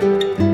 Música